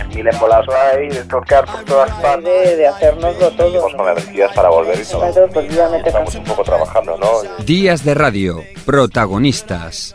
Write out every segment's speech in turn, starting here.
En mil embolados ahí, de tocar por todas partes. De, de hacernoslo todo. Estamos con energías para volver y todo. Claro, pues Estamos un poco trabajando, ¿no? Días de radio, protagonistas.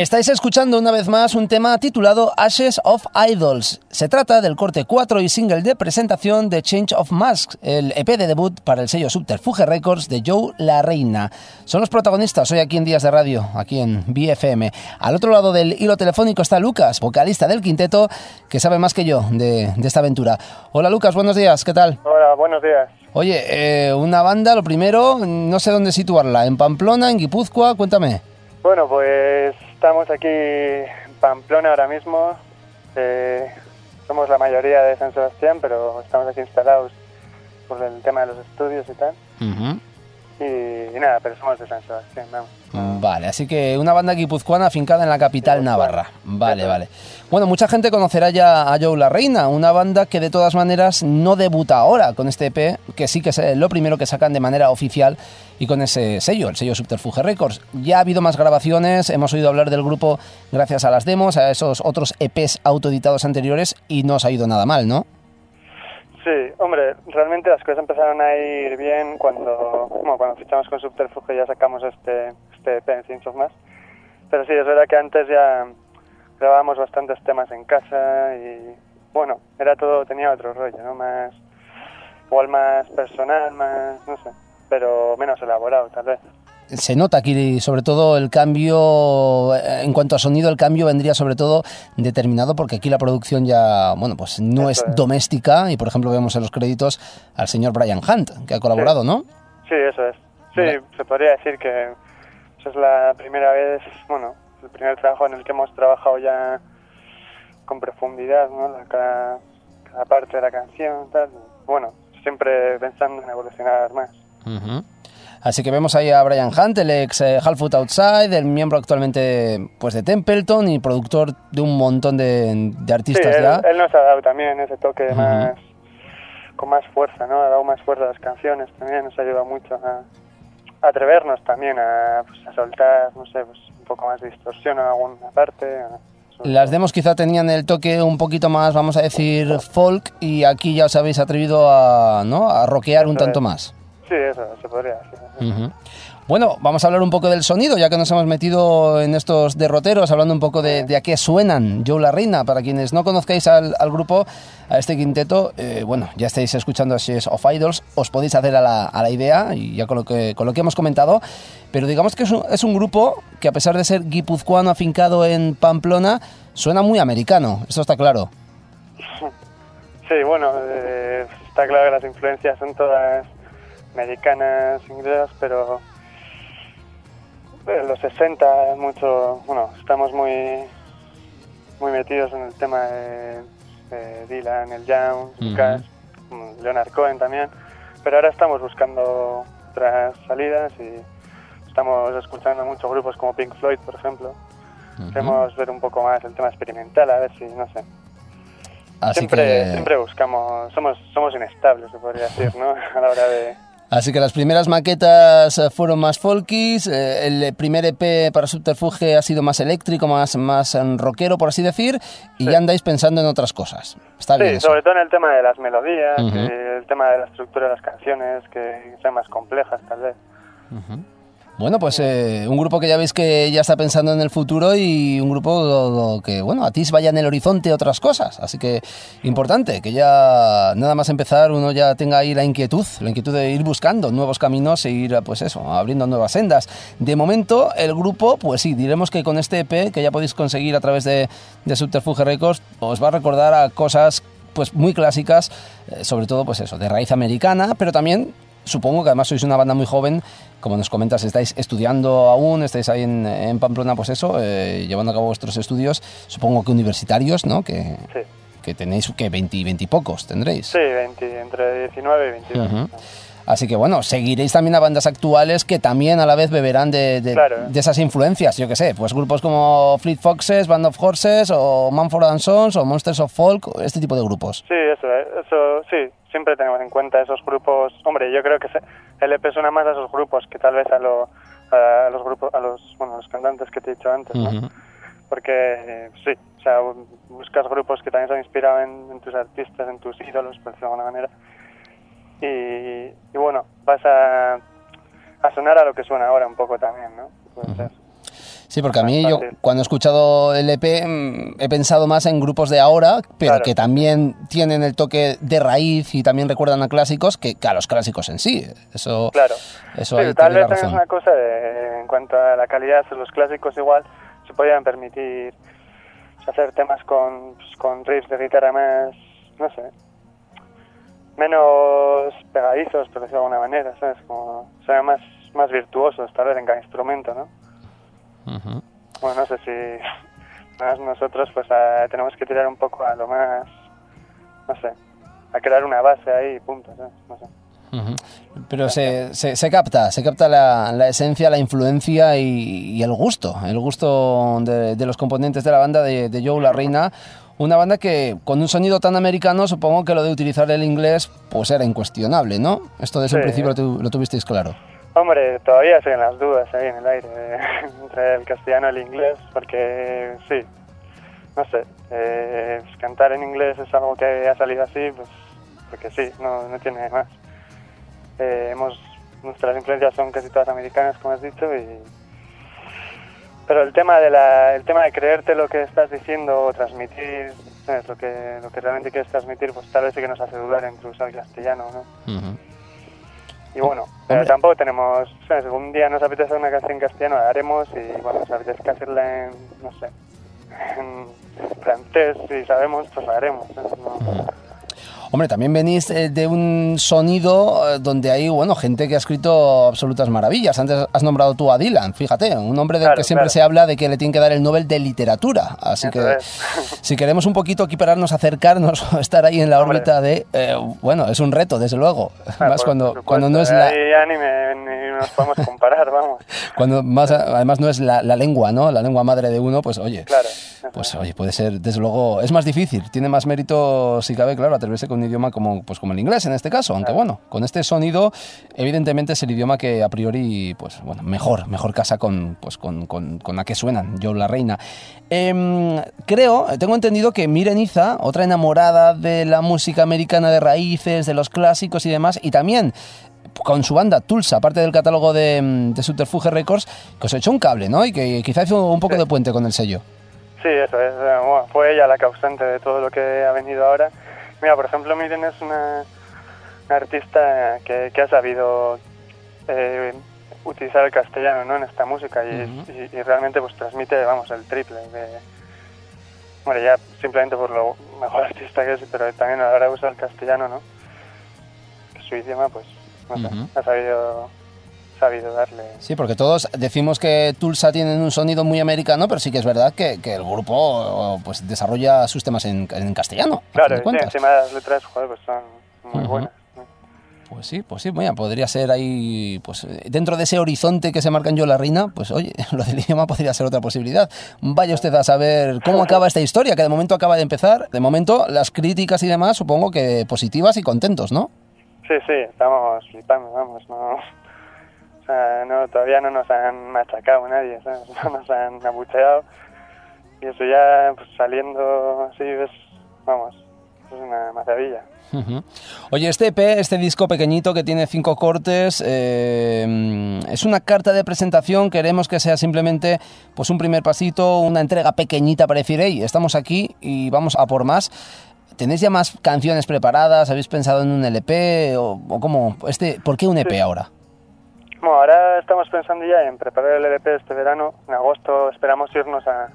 Estáis escuchando una vez más un tema titulado Ashes of Idols. Se trata del corte 4 y single de presentación de Change of Masks, el EP de debut para el sello Subterfuge Records de Joe La Reina. Son los protagonistas hoy aquí en Días de Radio, aquí en BFM. Al otro lado del hilo telefónico está Lucas, vocalista del quinteto, que sabe más que yo de, esta aventura. Hola Lucas, buenos días, ¿qué tal? Hola, buenos días. Oye, eh, una banda, lo primero, no sé dónde situarla, en Pamplona, en Guipúzcoa, cuéntame. Bueno, pues Estamos aquí en Pamplona ahora mismo. Eh, somos la mayoría de San Sebastián, pero estamos aquí instalados por el tema de los estudios y tal. Y, nada, pero somos de San Sebastián, vamos. Vale, así que una banda guipuzcoana afincada en la capital navarra. Vale, vale. Bueno, mucha gente conocerá ya a Joe La Reina, una banda que de todas maneras no debuta ahora con este EP, que sí que es lo primero que sacan de manera oficial y con ese sello, el sello Subterfuge Records. Ya ha habido más grabaciones, hemos oído hablar del grupo gracias a las demos, a esos otros EPs autoeditados anteriores y no os ha ido nada mal, ¿no? Hombre, realmente las cosas empezaron a ir bien cuando, cuando fichamos con Subterfuge ya sacamos este, este EP en of Mass. Pero sí, es verdad que antes ya grabábamos bastantes temas en casa y bueno, era todo, tenía otro rollo, ¿no? Más, igual más personal, más, no sé pero menos elaborado tal vez. Se nota aquí sobre todo el cambio, eh, en cuanto a sonido, el cambio vendría sobre todo determinado porque aquí la producción ya, bueno, pues no es, doméstica y por ejemplo vemos en los créditos al señor Brian Hunt, que ha colaborado, ¿no? Sí, eso es. Sí, se podría decir que esa es la primera vez, bueno, el primer trabajo en el que hemos trabajado ya con profundidad, ¿no? cada, cada parte de la canción, tal. Bueno, siempre pensando en evolucionar más. Así que vemos ahí a Brian Hunt, el ex eh, Halffoot Outside, el miembro actualmente pues de Templeton y productor de un montón de, de Sí, artistas él, ya. él nos ha dado también ese toque más con más fuerza, ¿no? Ha dado más fuerza a las canciones también, nos ha ayudado mucho a, a atrevernos también a, pues, a soltar, no sé, pues un poco más de distorsión en alguna parte. a- Las demos quizá tenían el toque un poquito más, vamos a decir, folk y aquí ya os habéis atrevido a, ¿no? a rockear un tanto es. más. Sí, eso se podría decir. Bueno, vamos a hablar un poco del sonido, ya que nos hemos metido en estos derroteros, hablando un poco de, de a qué suenan Joe La Reina. Para quienes no conozcáis al, grupo, a este quinteto, eh, bueno, ya estáis escuchando Ashes of Idols, os podéis hacer a la, a la idea, y ya con lo, que, con lo que hemos comentado, pero digamos que es un, es un grupo que a pesar de ser guipuzcoano afincado en Pamplona, suena muy americano, eso está claro. Sí, bueno, eh, está claro que las influencias son todas americanas, inglesas, pero en los 60 mucho, bueno, estamos muy muy metidos en el tema de, de Dylan, el Young, mm, Leonard Cohen también, pero ahora estamos buscando otras salidas y estamos escuchando muchos grupos como Pink Floyd, por ejemplo. Queremos ver un poco más el tema experimental, a ver si, no sé, Así siempre, que... siempre buscamos, somos, somos inestables, se podría decir, ¿no? A la hora de... Así que las primeras maquetas eh, fueron más folkies, eh, el primer EP para Subterfuge ha sido más eléctrico, más, más eh, rockero, por así decir, y ya andáis pensando en otras cosas. Está bien Sí, eso. sobre todo en el tema de las melodías, Ujú. y el tema de la estructura de las canciones, que sean más complejas tal vez. Bueno, pues eh, un grupo que ya veis que ya está pensando en el futuro y un grupo que, bueno, a ti vaya en el horizonte otras cosas. Así que importante que ya nada más empezar uno ya tenga ahí la inquietud, la inquietud de ir buscando nuevos caminos e ir, pues eso, abriendo nuevas sendas. De momento, el grupo, pues sí, diremos que con este EP que ya podéis conseguir a través de, de Subterfuge Records, os va a recordar a cosas pues muy clásicas, eh, sobre todo pues eso, de raíz americana, pero también supongo que además sois una banda muy joven, como nos comentas, estáis estudiando aún, estáis ahí en, en Pamplona, pues eso, eh, llevando a cabo vuestros estudios, supongo que universitarios, ¿no? Que, Sí, que tenéis, que 20, 20 y pocos tendréis. sí 20, entre 19 y 22. Ujú. Así que bueno, seguiréis también a bandas actuales que también a la vez beberán de, de- Claro. de esas influencias, yo que sé, pues grupos como Fleet Foxes, Band of Horses o Manford and Sons o Monsters of Folk, este tipo de grupos. Sí, eso, eso sí, siempre tenemos en cuenta esos grupos. Hombre, yo creo que el EP suena más a esos grupos que tal vez a, lo, a los grupos, a los, bueno, los cantantes que te he dicho antes, ¿no? Porque eh, sí, o sea, bu- buscas grupos que también se han inspirado en, en tus artistas, en tus ídolos, por decirlo de alguna manera. Y, y bueno, vas a, a sonar a lo que suena ahora un poco también, ¿no? Puede ser. Sí, porque a mí yo Fácil. cuando he escuchado el EP mm, he pensado más en grupos de ahora, pero Claro. que también tienen el toque de raíz y también recuerdan a clásicos que, que a los clásicos en sí. Eso, Claro. eso Sí, tal vez también es una cosa de- en cuanto a la calidad, los clásicos igual se podían permitir hacer temas con, pues, con riffs de guitarra más, no sé, menos pegadizos, por decirlo de alguna manera, ¿sabes? Como, o sea, más, más virtuosos tal vez en cada instrumento, ¿no? Bueno, no sé si más nosotros pues a- tenemos que tirar un poco a lo más, no sé, a crear una base ahí y punto, ¿sabes? No sé. Pero se, se, se capta, se capta la, la esencia, la influencia y, y el gusto, el gusto de, de los componentes de la banda de, de Joe La Reina. Una banda que con un sonido tan americano supongo que lo de utilizar el inglés pues era incuestionable, ¿no? Esto desde un Sí. principio lo, tu- lo tuvisteis claro. Hombre, todavía siguen las dudas ahí en el aire eh, entre el castellano y el inglés, porque sí, no sé, eh, pues cantar en inglés es algo que ha salido así, pues porque sí, no, no tiene más. Eh, hemos, nuestras influencias son casi todas americanas, como has dicho, y pero el tema de la, el tema de creerte lo que estás diciendo o transmitir, ¿sabes? lo que lo que realmente quieres transmitir, pues tal vez sí que nos hace dudar entre usar el castellano, ¿no? Y bueno, pero tampoco tenemos, ¿sabes? algún día nos apetece una canción en castellano, la haremos y bueno, nos apetece hacerla en, no sé, en francés, si sabemos, pues la haremos. ¿sabes? No- Hombre, también venís eh, de un sonido eh, donde hay, bueno, gente que ha escrito absolutas maravillas. Antes has nombrado tú a Dylan, fíjate, un hombre del Claro, que siempre claro. se habla de que le tienen que dar el Nobel de literatura. Así Eso que es. si queremos un poquito equipararnos, acercarnos, estar ahí en la Hombre. órbita de, eh, bueno, es un reto, desde luego. Ah, Más cuando, cuando no es la, Ahí ya ni, me- ni nos podemos comparar, vamos. cuando más, además no es la, la lengua, ¿no? La lengua madre de uno, pues oye. Claro. Pues es. oye, puede ser, desde luego, es más difícil, tiene más mérito, si cabe, claro, atreverse con un idioma como, pues como el inglés en este caso, aunque bueno, con este sonido, evidentemente es el idioma que a priori, pues bueno, mejor, mejor casa con, pues, con, con, con la que suenan, yo la reina. Em, creo, tengo entendido que Miren Iza, otra enamorada de la música americana de raíces, de los clásicos y demás, y también con su banda Tulsa, aparte del catálogo de, de Subterfuge Records, que os echó un cable, ¿no? Y que quizá hizo un poco de puente con el sello. Sí, eso es. eh, bueno, fue ella la causante de todo lo que ha venido ahora. Mira, por ejemplo, Miren es una, una artista que, que ha sabido eh, utilizar el castellano ¿no? en esta música y, Ujú. y- y realmente pues transmite, vamos, el triple. De, bueno, ya simplemente por lo mejor artista que es, pero también a la hora de usar el castellano, ¿no? Su idioma, pues, no sé, ha sabido, sabido darle... Sí, porque todos decimos que Tulsa tienen un sonido muy americano, pero sí que es verdad que, que el grupo pues desarrolla sus temas en, en castellano. Claro, cuentas. encima las letras, joder, pues son muy Ujú. buenas. ¿no? Pues sí, pues sí, mira, podría ser ahí, pues dentro de ese horizonte que se marca en Yo la Reina, pues oye, lo del idioma podría ser otra posibilidad. Vaya usted a saber cómo acaba esta historia, que de momento acaba de empezar. De momento, las críticas y demás, supongo que positivas y contentos, ¿no? Sí, sí, estamos flipando, vamos, no... Sea, no, todavía no nos han machacado nadie, ¿sabes? No nos han abucheado. Y eso ya, pues saliendo así, ves, vamos, es una maravilla. Oye, este EP, este disco pequeñito que tiene cinco cortes, eh, es una carta de presentación. Queremos que sea simplemente pues un primer pasito, una entrega pequeñita para decir, hey, estamos aquí y vamos a por más. ¿Tenéis ya más canciones preparadas? ¿Habéis pensado en un LP? ¿O, o cómo? Este, ¿Por qué un EP Sí. ahora? Bueno, ahora estamos pensando ya en preparar el LP este verano. En agosto esperamos irnos a,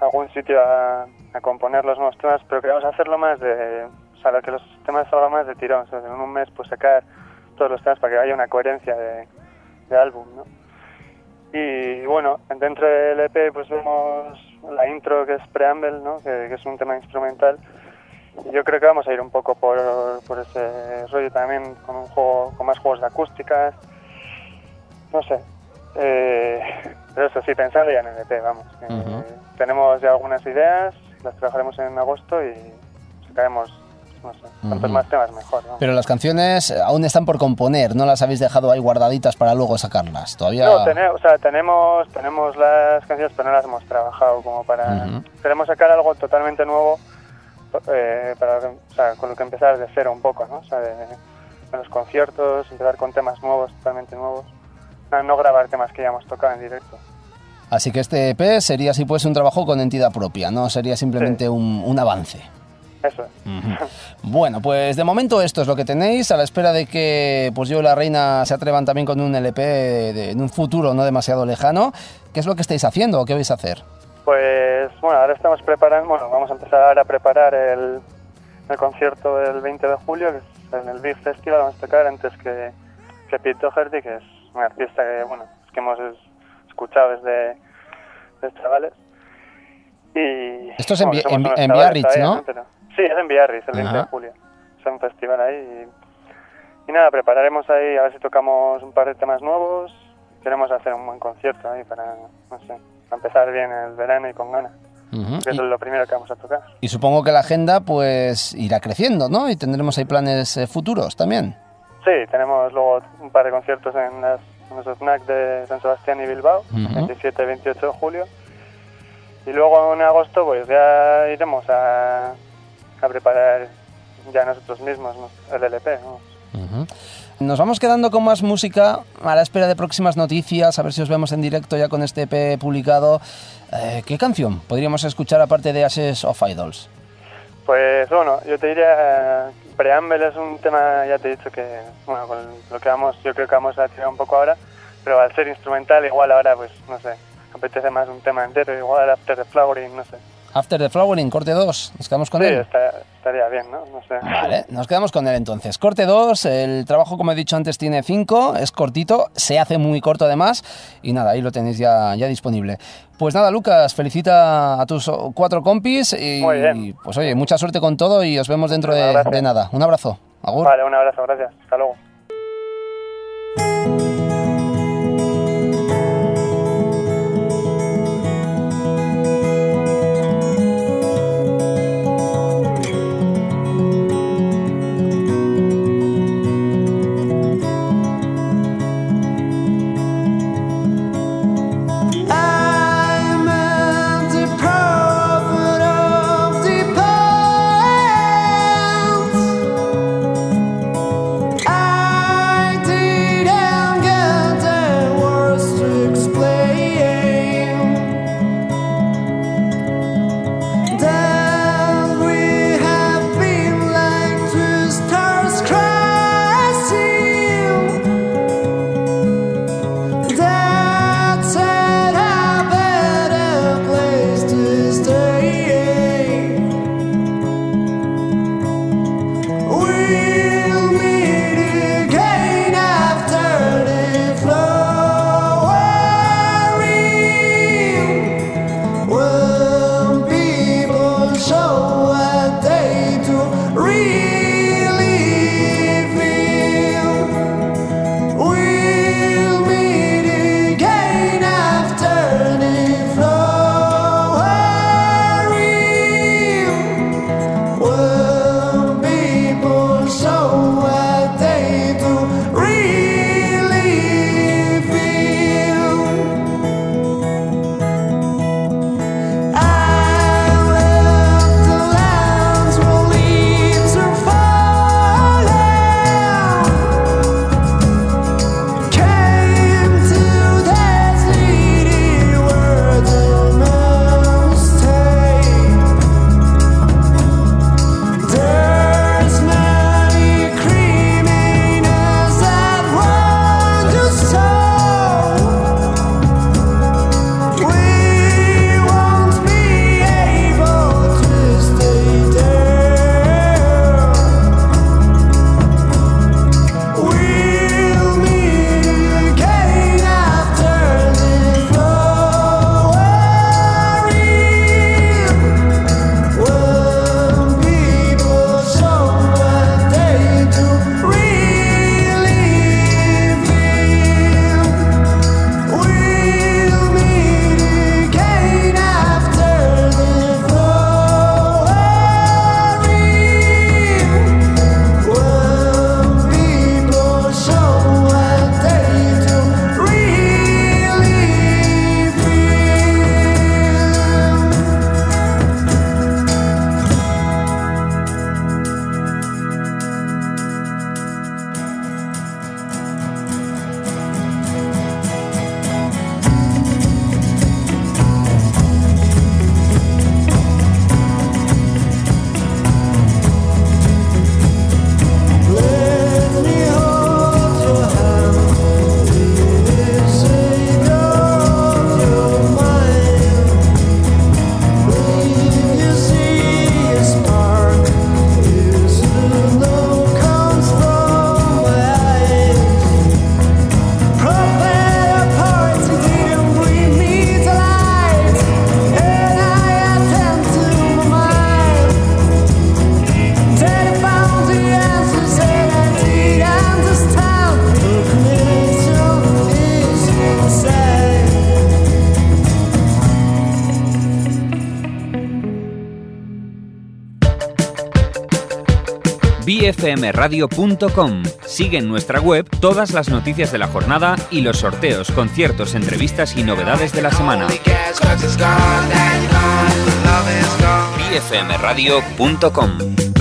algún sitio a, a componer los nuevos temas, pero queremos hacerlo más de... O sea, que los temas salgan más de tirón. En un mes pues sacar todos los temas para que haya una coherencia de, álbum, ¿no? Y bueno, dentro del EP pues vemos la intro que es Preamble, ¿no? Que, es un tema instrumental. Yo creo que vamos a ir un poco por, por ese rollo también, con un juego, con más juegos de acústicas, no sé. Eh, pero eso sí, pensando ya en el EP, vamos. Tenemos ya algunas ideas, las trabajaremos en agosto y sacaremos, no sé, cuantos más temas mejor. vamos. Pero las canciones aún están por componer, no las habéis dejado ahí guardaditas para luego sacarlas. Todavía... No, tene- o sea, tenemos, tenemos las canciones, pero no las hemos trabajado como para... Queremos sacar algo totalmente nuevo, eh, para, o sea, con lo que empezar de cero un poco, ¿no? O sea, de, de los conciertos, empezar con temas nuevos, totalmente nuevos. No, no grabar temas que ya hemos tocado en directo. Así que este EP sería, si fuese, un trabajo con entidad propia, no sería simplemente Sí. un, un avance. Eso es. Bueno, pues de momento esto es lo que tenéis, a la espera de que pues yo y la reina se atrevan también con un LP de- en un futuro no demasiado lejano. ¿Qué es lo que estáis haciendo o qué vais a hacer? Pues bueno, ahora estamos preparando, bueno, vamos a empezar a preparar el, el concierto del 20 de julio, que es en el Big Festival, vamos a tocar antes que, que Pete Doherty, que es un artista que, bueno, que hemos es- escuchado desde, desde chavales. Y, Esto es en bueno, en en Biarritz, ¿no? Sí, es en Biarritz, el 20 de julio. Es un festival ahí y, y nada, prepararemos ahí, a ver si tocamos un par de temas nuevos. Queremos hacer un buen concierto ahí para, no sé, para empezar bien el verano y con ganas. Que eso es lo primero que vamos a tocar. Y, y supongo que la agenda pues irá creciendo, ¿no? Y tendremos ahí planes eh, futuros también. Sí, tenemos luego un par de conciertos en, las, en los snack de San Sebastián y Bilbao, Ujú. 27 y 28 de julio. Y luego en agosto pues ya iremos a, a preparar ya nosotros mismos ¿no? el LP. Nos vamos quedando con más música a la espera de próximas noticias, a ver si os vemos en directo ya con este EP publicado. Eh, ¿Qué canción podríamos escuchar aparte de Ashes of Idols? Pues bueno, yo te diría, Preamble es un tema, ya te he dicho que, bueno, con lo que vamos, yo creo que vamos a tirar un poco ahora, pero al ser instrumental igual ahora, pues, no sé, apetece más un tema entero, igual After the Flowering, no sé. After the Flowering, corte 2. Nos quedamos con sí, él. está- estaría bien, ¿no? No sé. Vale, nos quedamos con él entonces. Corte 2, el trabajo como he dicho antes tiene 5, es cortito, se hace muy corto además y nada, ahí lo tenéis ya, ya disponible. Pues nada, Lucas, felicita a tus cuatro compis y Muy bien. pues oye, mucha suerte con todo y os vemos dentro de, de nada. Un abrazo. Agur. Vale, un abrazo, gracias. Hasta luego. bfmradio.com. Sigue en nuestra web todas las noticias de la jornada y los sorteos, conciertos, entrevistas y novedades de la semana. bfmradio.com.